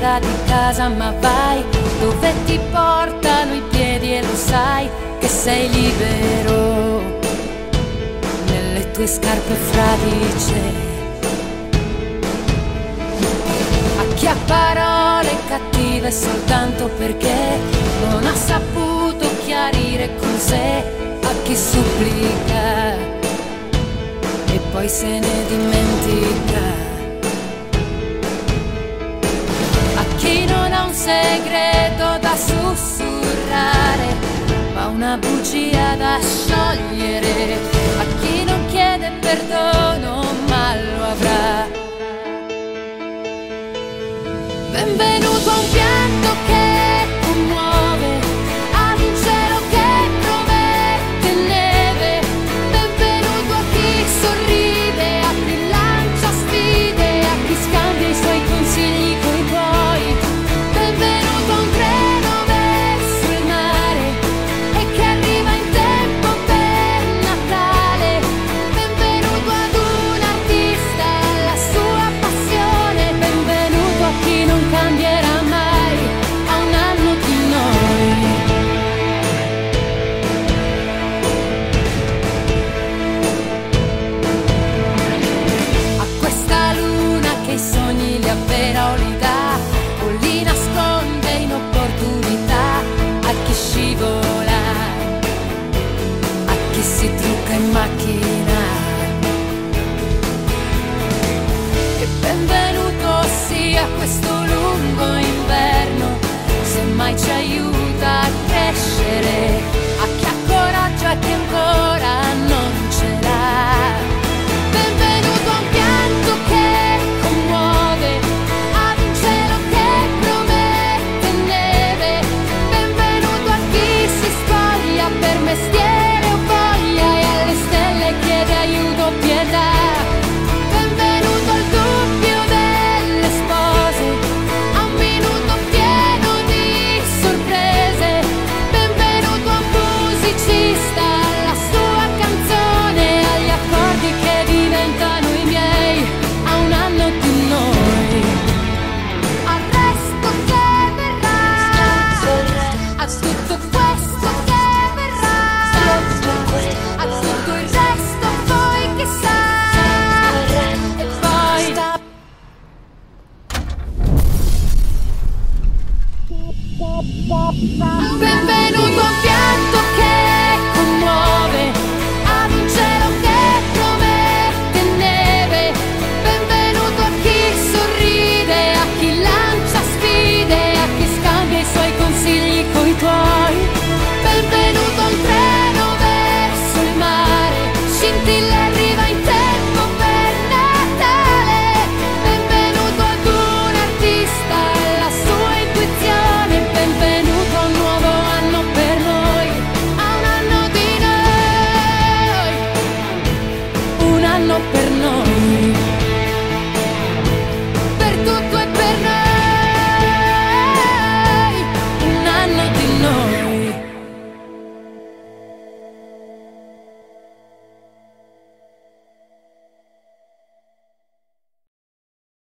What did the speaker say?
strada di casa, ma vai dove ti portano i piedi e lo sai che sei libero nelle tue scarpe fradice. A chi ha parole cattive soltanto perché non ha saputo chiarire con sé, a chi supplica e poi se ne dimentica. Segreto da sussurrare, ma una bugia da sciogliere, a chi non chiede perdono ma lo avrà. Benvenuto abbia verorità o li nasconde in opportunità a chi scivola, a chi si trucca in macchina. Benvenuto a Pianto